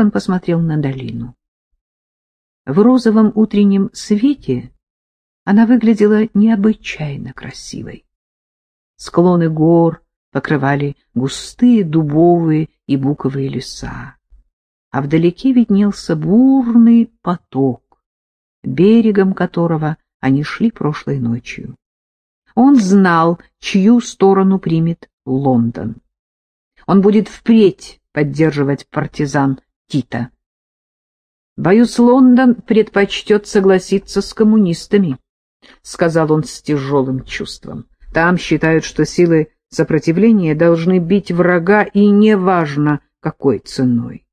Стефан посмотрел на долину. В розовом утреннем свете она выглядела необычайно красивой. Склоны гор покрывали густые дубовые и буковые леса, а вдалеке виднелся бурный поток, берегом которого они шли прошлой ночью. Он знал, чью сторону примет Лондон. Он будет впредь поддерживать партизан Тита. Боюсь, Лондон предпочтет согласиться с коммунистами, — сказал он с тяжелым чувством. Там считают, что силы сопротивления должны бить врага, и неважно, какой ценой.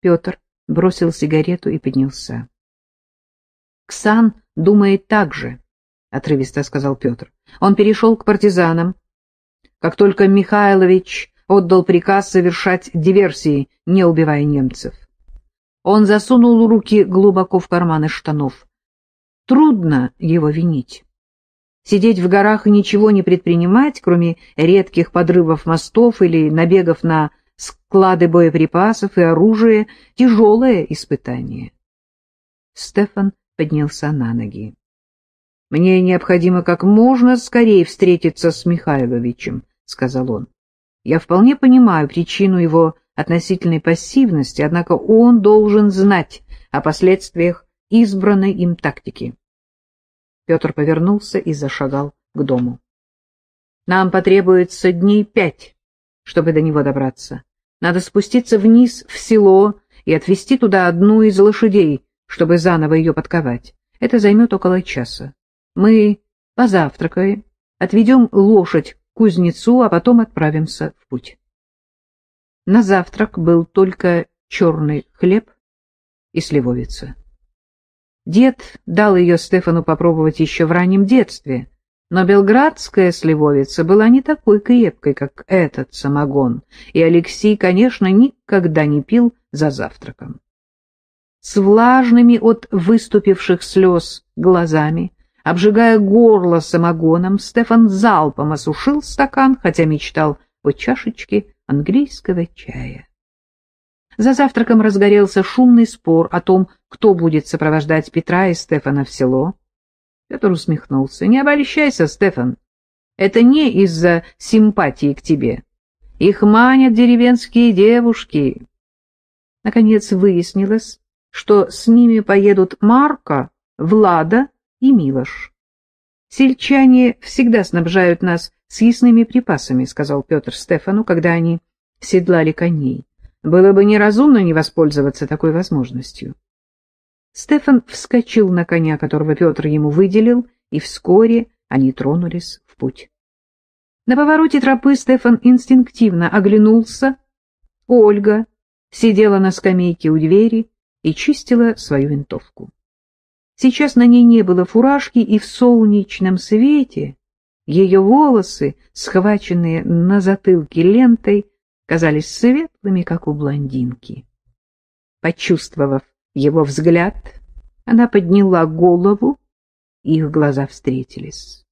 Петр бросил сигарету и поднялся. — Ксан думает так же, — отрывисто сказал Петр. Он перешел к партизанам. Как только Михайлович отдал приказ совершать диверсии, не убивая немцев. Он засунул руки глубоко в карманы штанов. Трудно его винить. Сидеть в горах и ничего не предпринимать, кроме редких подрывов мостов или набегов на склады боеприпасов и оружия, тяжелое испытание. Стефан поднялся на ноги. — Мне необходимо как можно скорее встретиться с Михайловичем, — сказал он. — Я вполне понимаю причину его относительной пассивности, однако он должен знать о последствиях избранной им тактики. Петр повернулся и зашагал к дому. Нам потребуется дней пять, чтобы до него добраться. Надо спуститься вниз в село и отвезти туда одну из лошадей, чтобы заново ее подковать. Это займет около часа. Мы позавтракаем, отведем лошадь кузнецу, а потом отправимся в путь. На завтрак был только черный хлеб и сливовица. Дед дал ее Стефану попробовать еще в раннем детстве, но белградская сливовица была не такой крепкой, как этот самогон, и Алексей, конечно, никогда не пил за завтраком. С влажными от выступивших слез глазами, обжигая горло самогоном, Стефан залпом осушил стакан, хотя мечтал о чашечке английского чая. За завтраком разгорелся шумный спор о том, кто будет сопровождать Петра и Стефана в село. Петр усмехнулся. — Не обольщайся, Стефан. Это не из-за симпатии к тебе. Их манят деревенские девушки. Наконец выяснилось, что с ними поедут Марка, Влада и Милош. Сельчане всегда снабжают нас съестными припасами, — сказал Петр Стефану, когда они седлали коней. Было бы неразумно не воспользоваться такой возможностью. Стефан вскочил на коня, которого Петр ему выделил, и вскоре они тронулись в путь. На повороте тропы Стефан инстинктивно оглянулся. Ольга сидела на скамейке у двери и чистила свою винтовку. Сейчас на ней не было фуражки, и в солнечном свете ее волосы, схваченные на затылке лентой, казались светлыми, как у блондинки. Почувствовав его взгляд, она подняла голову, и их глаза встретились.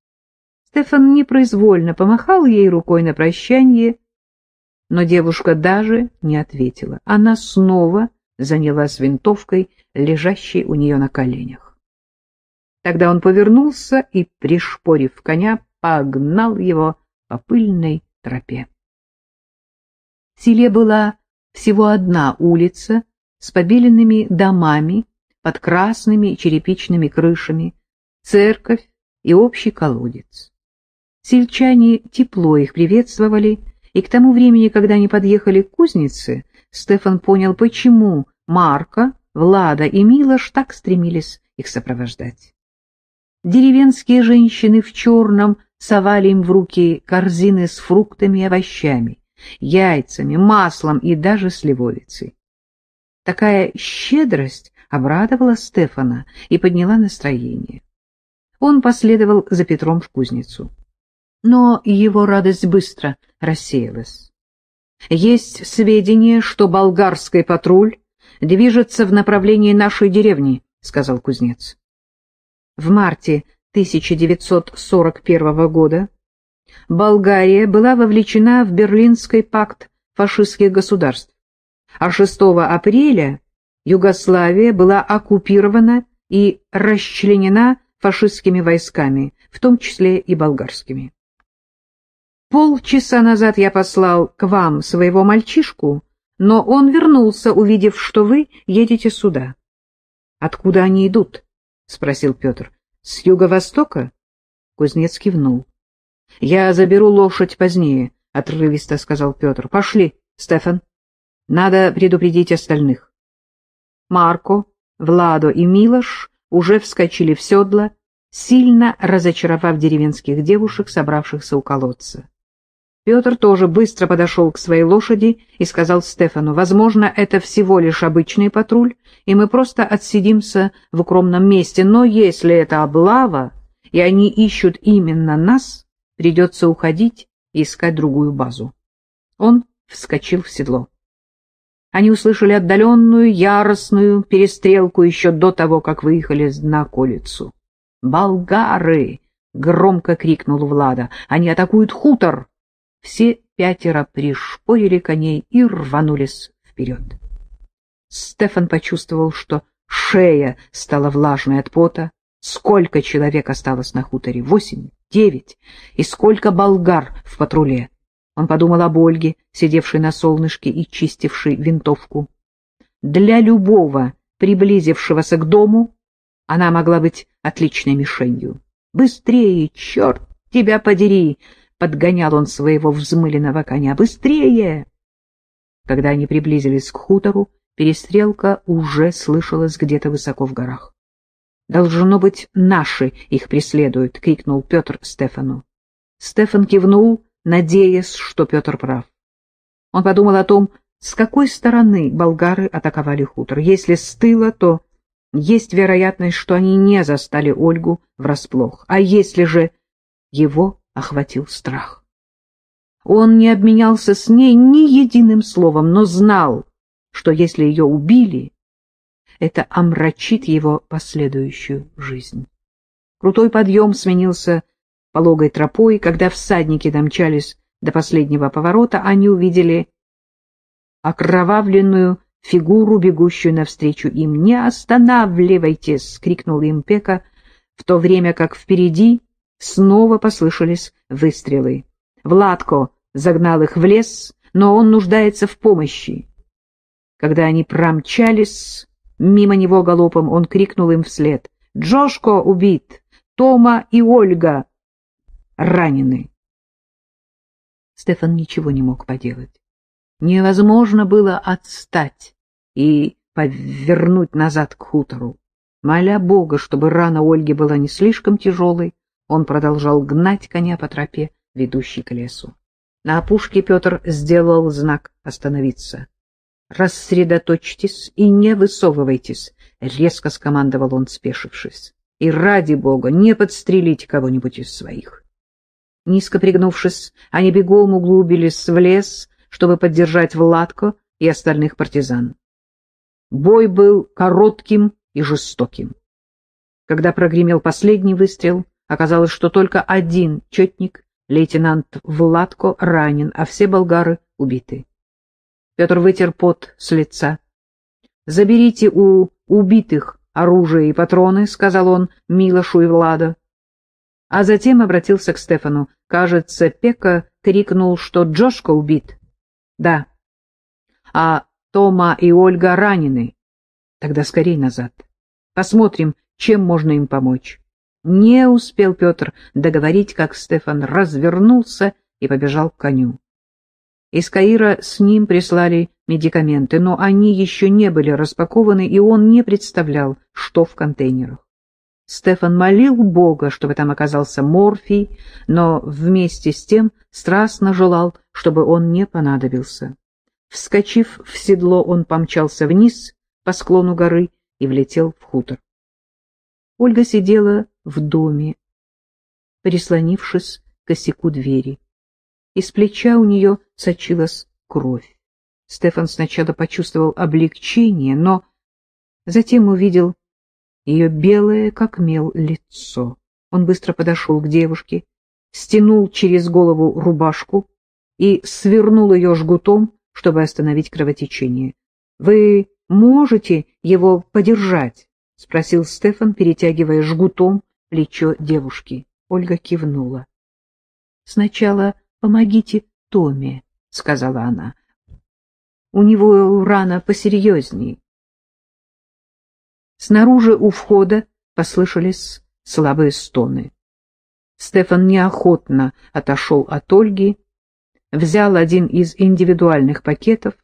Стефан непроизвольно помахал ей рукой на прощание, но девушка даже не ответила. Она снова занялась винтовкой, лежащей у нее на коленях. Тогда он повернулся и, пришпорив коня, погнал его по пыльной тропе. В селе была всего одна улица с побеленными домами под красными черепичными крышами, церковь и общий колодец. Сельчане тепло их приветствовали, и к тому времени, когда они подъехали к кузнице, Стефан понял, почему Марка, Влада и Милош так стремились их сопровождать. Деревенские женщины в черном совали им в руки корзины с фруктами и овощами, яйцами, маслом и даже сливовицей. Такая щедрость обрадовала Стефана и подняла настроение. Он последовал за Петром в кузницу. Но его радость быстро рассеялась. Есть сведения, что болгарский патруль движется в направлении нашей деревни, — сказал кузнец. В марте 1941 года Болгария была вовлечена в Берлинский пакт фашистских государств, а 6 апреля Югославия была оккупирована и расчленена фашистскими войсками, в том числе и болгарскими. Полчаса назад я послал к вам своего мальчишку, но он вернулся, увидев, что вы едете сюда. — Откуда они идут? — спросил Петр. — С юго-востока? Кузнец кивнул. — Я заберу лошадь позднее, — отрывисто сказал Петр. — Пошли, Стефан. Надо предупредить остальных. Марко, Владо и Милош уже вскочили в седла, сильно разочаровав деревенских девушек, собравшихся у колодца. Петр тоже быстро подошел к своей лошади и сказал Стефану, возможно, это всего лишь обычный патруль, и мы просто отсидимся в укромном месте, но если это облава, и они ищут именно нас, придется уходить и искать другую базу. Он вскочил в седло. Они услышали отдаленную, яростную перестрелку еще до того, как выехали на околицу. «Болгары!» — громко крикнул Влада. «Они атакуют хутор!» Все пятеро пришпорили коней и рванулись вперед. Стефан почувствовал, что шея стала влажной от пота. Сколько человек осталось на хуторе? Восемь? Девять? И сколько болгар в патруле? Он подумал об Ольге, сидевшей на солнышке и чистившей винтовку. Для любого, приблизившегося к дому, она могла быть отличной мишенью. «Быстрее, черт тебя подери!» — подгонял он своего взмыленного коня. «Быстрее!» Когда они приблизились к хутору, перестрелка уже слышалась где-то высоко в горах. «Должно быть, наши их преследуют!» — крикнул Петр Стефану. Стефан кивнул, надеясь, что Петр прав. Он подумал о том, с какой стороны болгары атаковали хутор. Если с тыла, то есть вероятность, что они не застали Ольгу врасплох. А если же его охватил страх. Он не обменялся с ней ни единым словом, но знал, что если ее убили, это омрачит его последующую жизнь. Крутой подъем сменился пологой тропой, когда всадники домчались до последнего поворота, они увидели окровавленную фигуру, бегущую навстречу им. «Не останавливайтесь!» — крикнул им Пека, в то время как впереди Снова послышались выстрелы. Владко загнал их в лес, но он нуждается в помощи. Когда они промчались мимо него галопом, он крикнул им вслед. «Джошко убит! Тома и Ольга ранены!» Стефан ничего не мог поделать. Невозможно было отстать и повернуть назад к хутору. Моля Бога, чтобы рана Ольги была не слишком тяжелой, он продолжал гнать коня по тропе, ведущей к лесу. На опушке Петр сделал знак «Остановиться». «Рассредоточьтесь и не высовывайтесь», — резко скомандовал он, спешившись. «И ради бога, не подстрелите кого-нибудь из своих». Низко пригнувшись, они бегом углубились в лес, чтобы поддержать Владко и остальных партизан. Бой был коротким и жестоким. Когда прогремел последний выстрел, Оказалось, что только один четник, лейтенант Владко, ранен, а все болгары убиты. Петр вытер пот с лица. «Заберите у убитых оружие и патроны», — сказал он Милошу и Влада. А затем обратился к Стефану. Кажется, Пека крикнул, что Джошка убит. «Да». «А Тома и Ольга ранены. Тогда скорей назад. Посмотрим, чем можно им помочь». Не успел Петр договорить, как Стефан развернулся и побежал к коню. Из Каира с ним прислали медикаменты, но они еще не были распакованы, и он не представлял, что в контейнерах. Стефан молил Бога, чтобы там оказался морфий, но вместе с тем страстно желал, чтобы он не понадобился. Вскочив в седло, он помчался вниз по склону горы и влетел в хутор. Ольга сидела в доме, прислонившись к косяку двери. Из плеча у нее сочилась кровь. Стефан сначала почувствовал облегчение, но затем увидел ее белое, как мел, лицо. Он быстро подошел к девушке, стянул через голову рубашку и свернул ее жгутом, чтобы остановить кровотечение. — Вы можете его подержать? — спросил Стефан, перетягивая жгутом плечо девушки. Ольга кивнула. — Сначала помогите Томе, — сказала она. — У него рана посерьезней. Снаружи у входа послышались слабые стоны. Стефан неохотно отошел от Ольги, взял один из индивидуальных пакетов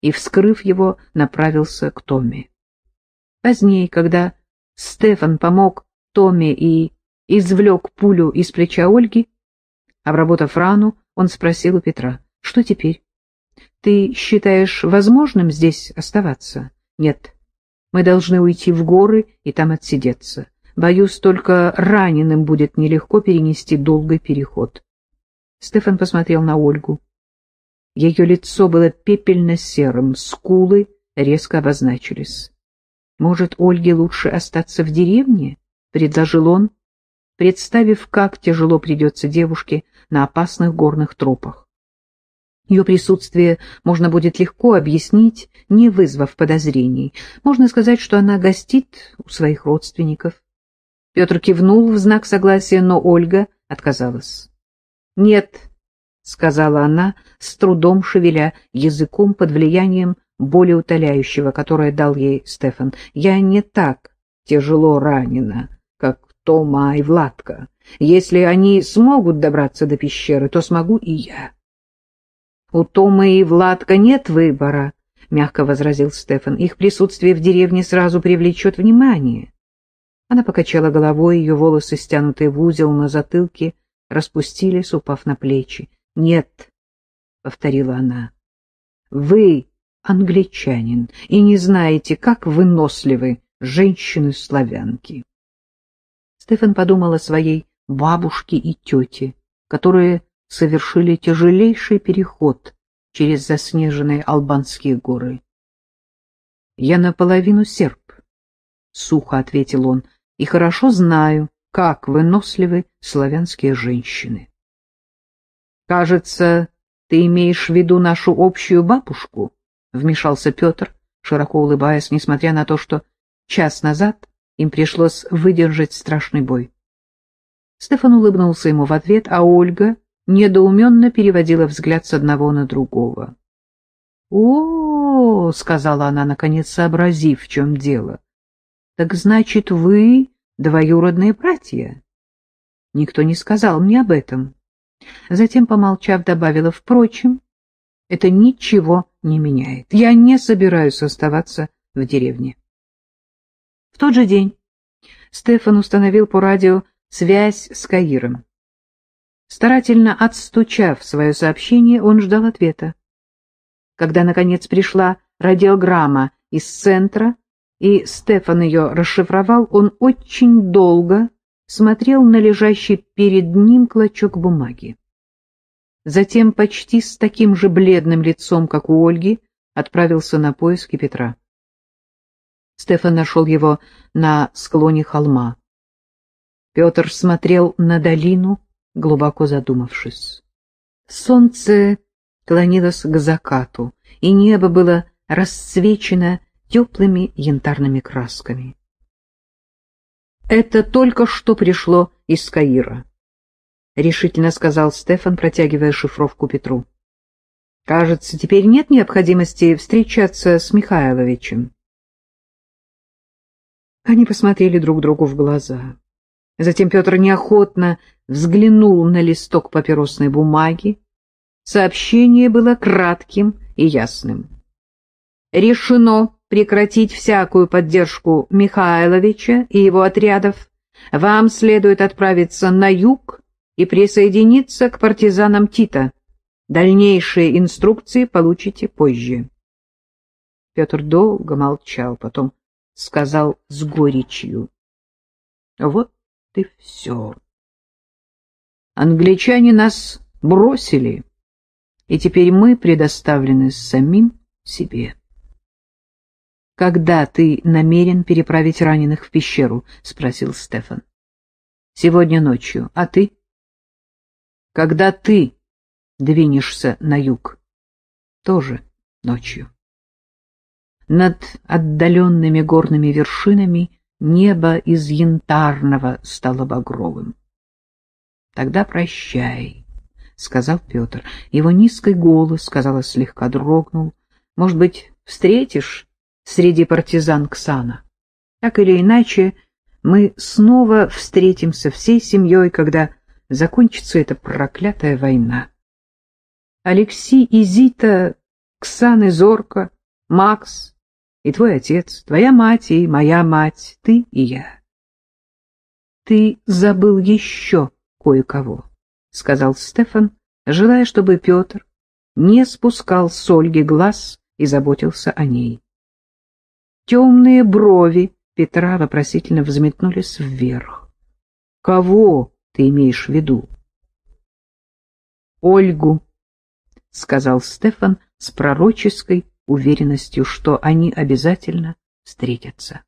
и, вскрыв его, направился к Томе. Позднее, когда Стефан помог Томе и извлек пулю из плеча Ольги, обработав рану, он спросил у Петра, что теперь? Ты считаешь возможным здесь оставаться? Нет. Мы должны уйти в горы и там отсидеться. Боюсь, только раненым будет нелегко перенести долгий переход. Стефан посмотрел на Ольгу. Ее лицо было пепельно-серым, скулы резко обозначились. «Может, Ольге лучше остаться в деревне?» — предложил он, представив, как тяжело придется девушке на опасных горных тропах. Ее присутствие можно будет легко объяснить, не вызвав подозрений. Можно сказать, что она гостит у своих родственников. Петр кивнул в знак согласия, но Ольга отказалась. «Нет», — сказала она, с трудом шевеля языком под влиянием боли утоляющего, которое дал ей Стефан. «Я не так тяжело ранена, Тома и Владка. Если они смогут добраться до пещеры, то смогу и я». «У Тома и Владка нет выбора», — мягко возразил Стефан. «Их присутствие в деревне сразу привлечет внимание». Она покачала головой, ее волосы, стянутые в узел на затылке, распустились, упав на плечи. — Нет, — повторила она, — вы англичанин и не знаете, как выносливы женщины-славянки. Стефан подумал о своей бабушке и тете, которые совершили тяжелейший переход через заснеженные албанские горы. — Я наполовину серб, — сухо ответил он, — и хорошо знаю, как выносливы славянские женщины. «Кажется, ты имеешь в виду нашу общую бабушку?» — вмешался Петр, широко улыбаясь, несмотря на то, что час назад им пришлось выдержать страшный бой. Стефан улыбнулся ему в ответ, а Ольга недоуменно переводила взгляд с одного на другого. «О, — сказала она, наконец сообразив, в чем дело, — так значит, вы двоюродные братья. Никто не сказал мне об этом. Затем, помолчав, добавила, впрочем, это ничего не меняет. Я не собираюсь оставаться в деревне. В тот же день Стефан установил по радио связь с Каиром. Старательно отстучав свое сообщение, он ждал ответа. Когда, наконец, пришла радиограмма из центра, и Стефан ее расшифровал, он очень долго смотрел на лежащий перед ним клочок бумаги. Затем почти с таким же бледным лицом, как у Ольги, отправился на поиски Петра. Стефан нашел его на склоне холма. Петр смотрел на долину, глубоко задумавшись. Солнце клонилось к закату, и небо было расцвечено теплыми янтарными красками. «Это только что пришло из Каира», — решительно сказал Стефан, протягивая шифровку Петру. «Кажется, теперь нет необходимости встречаться с Михайловичем». Они посмотрели друг другу в глаза. Затем Петр неохотно взглянул на листок папиросной бумаги. Сообщение было кратким и ясным. «Решено прекратить всякую поддержку Михайловича и его отрядов, вам следует отправиться на юг и присоединиться к партизанам Тита. Дальнейшие инструкции получите позже. Петр долго молчал, потом сказал с горечью. — Вот и все. Англичане нас бросили, и теперь мы предоставлены самим себе. — Когда ты намерен переправить раненых в пещеру? — спросил Стефан. — Сегодня ночью. А ты? — Когда ты двинешься на юг? — Тоже ночью. Над отдаленными горными вершинами небо из янтарного стало багровым. Тогда прощай, — сказал Петр. Его низкий голос, казалось, слегка дрогнул. Может быть, встретишь среди партизан Ксана? Так или иначе, мы снова встретимся всей семьей, когда закончится эта проклятая война. Алексей и Зита, Ксан и Зорка, Макс и твой отец, твоя мать и моя мать, ты и я. Ты забыл еще кое-кого, — сказал Стефан, желая, чтобы Петр не спускал с Ольги глаз и заботился о ней. Темные брови Петра вопросительно взметнулись вверх. — Кого ты имеешь в виду? — Ольгу, — сказал Стефан с пророческой уверенностью, что они обязательно встретятся.